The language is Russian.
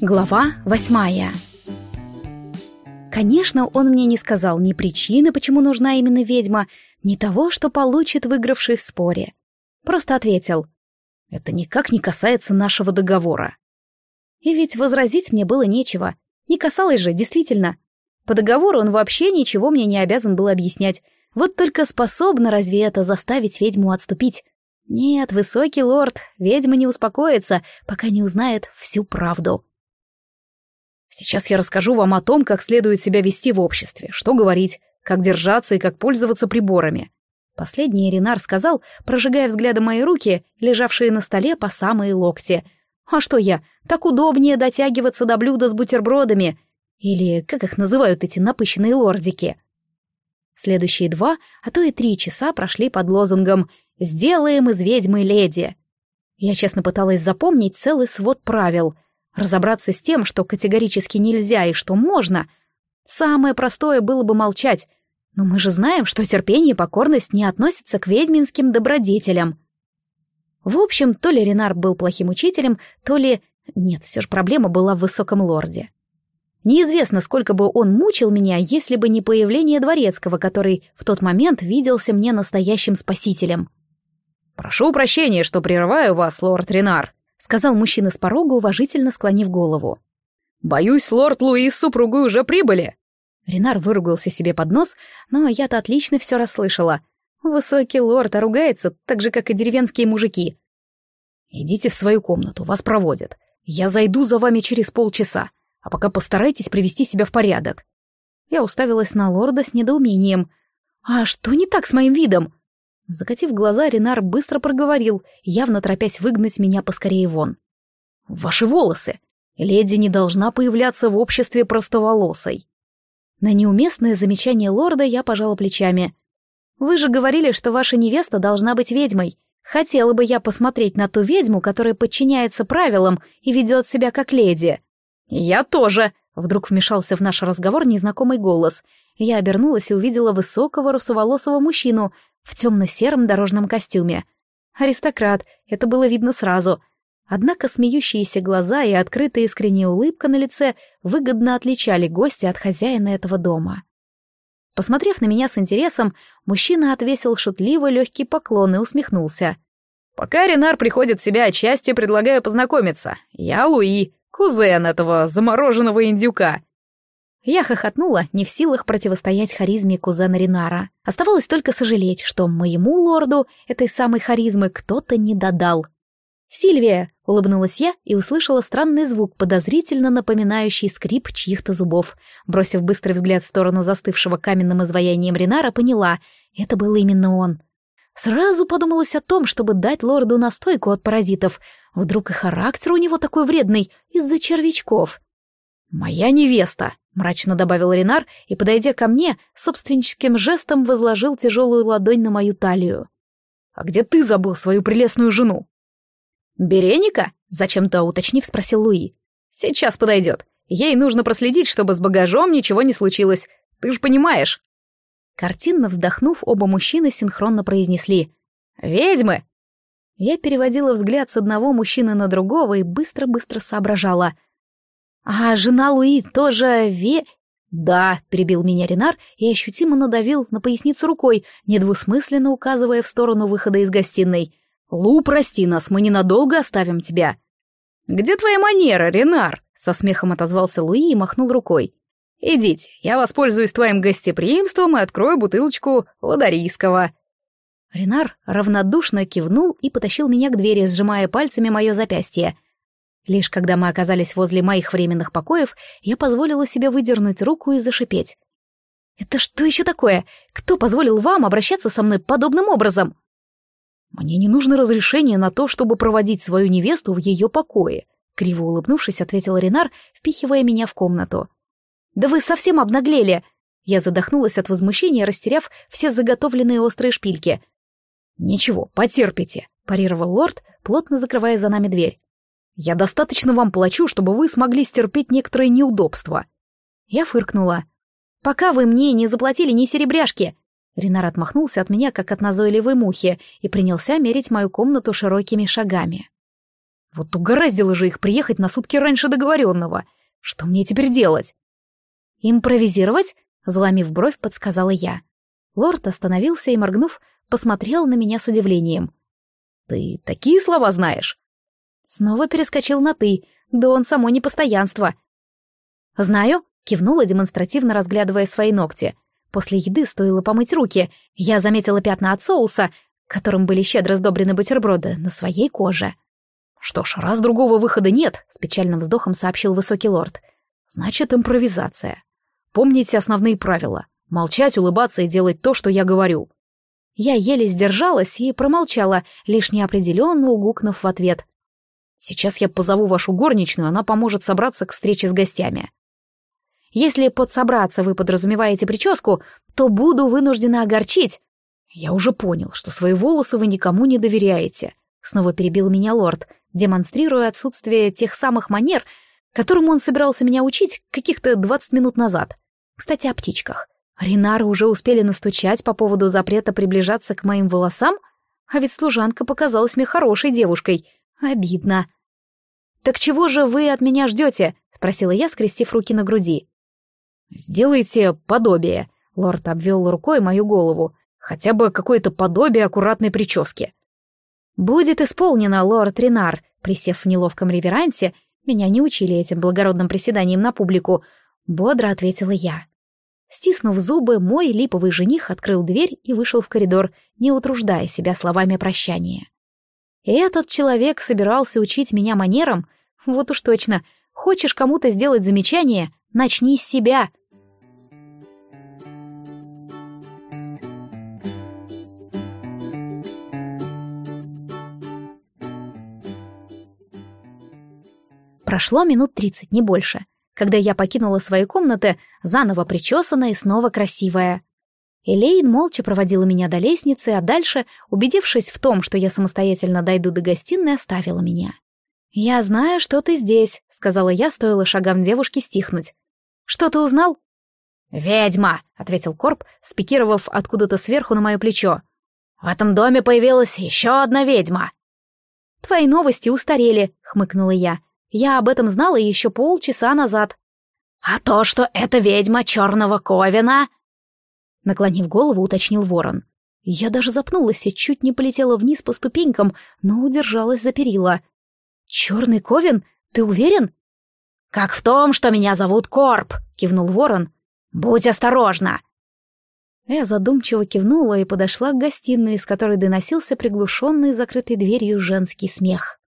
Глава восьмая Конечно, он мне не сказал ни причины, почему нужна именно ведьма, ни того, что получит выигравший в споре. Просто ответил. Это никак не касается нашего договора. И ведь возразить мне было нечего. Не касалось же, действительно. По договору он вообще ничего мне не обязан был объяснять. Вот только способна разве это заставить ведьму отступить? Нет, высокий лорд, ведьма не успокоится, пока не узнает всю правду. Сейчас я расскажу вам о том, как следует себя вести в обществе, что говорить, как держаться и как пользоваться приборами. Последний Ренар сказал, прожигая взглядом мои руки, лежавшие на столе по самые локти. А что я, так удобнее дотягиваться до блюда с бутербродами. Или как их называют эти напыщенные лордики. Следующие два, а то и три часа прошли под лозунгом «Сделаем из ведьмы леди». Я честно пыталась запомнить целый свод правил, разобраться с тем, что категорически нельзя и что можно. Самое простое было бы молчать, но мы же знаем, что терпение и покорность не относятся к ведьминским добродетелям. В общем, то ли Ренар был плохим учителем, то ли... Нет, все же проблема была в высоком лорде. Неизвестно, сколько бы он мучил меня, если бы не появление дворецкого, который в тот момент виделся мне настоящим спасителем. «Прошу прощения, что прерываю вас, лорд Ренар», — сказал мужчина с порога, уважительно склонив голову. «Боюсь, лорд Луи с супругой уже прибыли». Ренар выругался себе под нос, но я-то отлично все расслышала. Высокий лорд ругается, так же, как и деревенские мужики. «Идите в свою комнату, вас проводят. Я зайду за вами через полчаса а пока постарайтесь привести себя в порядок». Я уставилась на лорда с недоумением. «А что не так с моим видом?» Закатив глаза, Ренар быстро проговорил, явно торопясь выгнать меня поскорее вон. «Ваши волосы! Леди не должна появляться в обществе простоволосой». На неуместное замечание лорда я пожала плечами. «Вы же говорили, что ваша невеста должна быть ведьмой. Хотела бы я посмотреть на ту ведьму, которая подчиняется правилам и ведет себя как леди». «Я тоже!» — вдруг вмешался в наш разговор незнакомый голос. Я обернулась и увидела высокого русоволосого мужчину в темно-сером дорожном костюме. Аристократ, это было видно сразу. Однако смеющиеся глаза и открытая искренняя улыбка на лице выгодно отличали гостя от хозяина этого дома. Посмотрев на меня с интересом, мужчина отвесил шутливо легкий поклон и усмехнулся. «Пока Ренар приходит в себя отчасти, предлагаю познакомиться. Я Луи, Кузен этого замороженного индюка. Я хохотнула, не в силах противостоять харизме кузена Ринара. Оставалось только сожалеть, что моему лорду этой самой харизмы кто-то не додал. «Сильвия!» — улыбнулась я и услышала странный звук, подозрительно напоминающий скрип чьих-то зубов. Бросив быстрый взгляд в сторону застывшего каменным изваянием Ринара, поняла — это был именно он. Сразу подумалось о том, чтобы дать лорду настойку от паразитов — Вдруг и характер у него такой вредный из-за червячков. «Моя невеста», — мрачно добавил Ренар и, подойдя ко мне, собственническим жестом возложил тяжелую ладонь на мою талию. «А где ты забыл свою прелестную жену?» «Береника?» — зачем-то уточнив, спросил Луи. «Сейчас подойдет. Ей нужно проследить, чтобы с багажом ничего не случилось. Ты ж понимаешь». Картинно вздохнув, оба мужчины синхронно произнесли «Ведьмы!» Я переводила взгляд с одного мужчины на другого и быстро-быстро соображала. «А жена Луи тоже ве...» «Да», — перебил меня Ренар и ощутимо надавил на поясницу рукой, недвусмысленно указывая в сторону выхода из гостиной. «Лу, прости нас, мы ненадолго оставим тебя». «Где твоя манера, Ренар?» — со смехом отозвался Луи и махнул рукой. «Идите, я воспользуюсь твоим гостеприимством и открою бутылочку ладарийского». Ренар равнодушно кивнул и потащил меня к двери, сжимая пальцами мое запястье. Лишь когда мы оказались возле моих временных покоев, я позволила себе выдернуть руку и зашипеть. «Это что еще такое? Кто позволил вам обращаться со мной подобным образом?» «Мне не нужно разрешение на то, чтобы проводить свою невесту в ее покое», — криво улыбнувшись, ответил Ренар, впихивая меня в комнату. «Да вы совсем обнаглели!» Я задохнулась от возмущения, растеряв все заготовленные острые шпильки — «Ничего, потерпите», — парировал лорд, плотно закрывая за нами дверь. «Я достаточно вам плачу, чтобы вы смогли стерпеть некоторые неудобства». Я фыркнула. «Пока вы мне не заплатили ни серебряшки!» Ренар отмахнулся от меня, как от назойливой мухи, и принялся мерить мою комнату широкими шагами. Вот угораздило же их приехать на сутки раньше договоренного. Что мне теперь делать? Импровизировать? Заломив бровь, подсказала я. Лорд остановился и, моргнув, посмотрел на меня с удивлением. «Ты такие слова знаешь?» Снова перескочил на «ты», да он само непостоянство. «Знаю», — кивнула, демонстративно разглядывая свои ногти. После еды стоило помыть руки. Я заметила пятна от соуса, которым были щедро сдобрены бутерброды, на своей коже. «Что ж, раз другого выхода нет», — с печальным вздохом сообщил высокий лорд. «Значит, импровизация. Помните основные правила. Молчать, улыбаться и делать то, что я говорю». Я еле сдержалась и промолчала, лишь неопределенно угукнув в ответ. «Сейчас я позову вашу горничную, она поможет собраться к встрече с гостями». Если под собраться вы подразумеваете прическу, то буду вынуждена огорчить. Я уже понял, что свои волосы вы никому не доверяете. Снова перебил меня лорд, демонстрируя отсутствие тех самых манер, которым он собирался меня учить каких-то двадцать минут назад. Кстати, о птичках. Ринары уже успели настучать по поводу запрета приближаться к моим волосам, а ведь служанка показалась мне хорошей девушкой. Обидно. «Так чего же вы от меня ждете?» — спросила я, скрестив руки на груди. «Сделайте подобие», — лорд обвел рукой мою голову, «хотя бы какое-то подобие аккуратной прически». «Будет исполнено, лорд Ренар», присев в неловком реверансе, меня не учили этим благородным приседанием на публику, бодро ответила я. Стиснув зубы, мой липовый жених открыл дверь и вышел в коридор, не утруждая себя словами прощания. Этот человек собирался учить меня манерам? Вот уж точно. Хочешь кому-то сделать замечание? Начни с себя. Прошло минут тридцать, не больше, когда я покинула свои комнаты, заново причесанная и снова красивая. Элейн молча проводила меня до лестницы, а дальше, убедившись в том, что я самостоятельно дойду до гостиной, оставила меня. «Я знаю, что ты здесь», — сказала я, стоило шагам девушки стихнуть. «Что ты узнал?» «Ведьма», — ответил Корп, спикировав откуда-то сверху на мое плечо. «В этом доме появилась еще одна ведьма». «Твои новости устарели», — хмыкнула я. Я об этом знала еще полчаса назад. «А то, что это ведьма черного Ковина?» Наклонив голову, уточнил ворон. Я даже запнулась и чуть не полетела вниз по ступенькам, но удержалась за перила. «Черный Ковен? Ты уверен?» «Как в том, что меня зовут Корп», — кивнул ворон. «Будь осторожна!» Я задумчиво кивнула и подошла к гостиной, из которой доносился приглушенный закрытой дверью женский смех.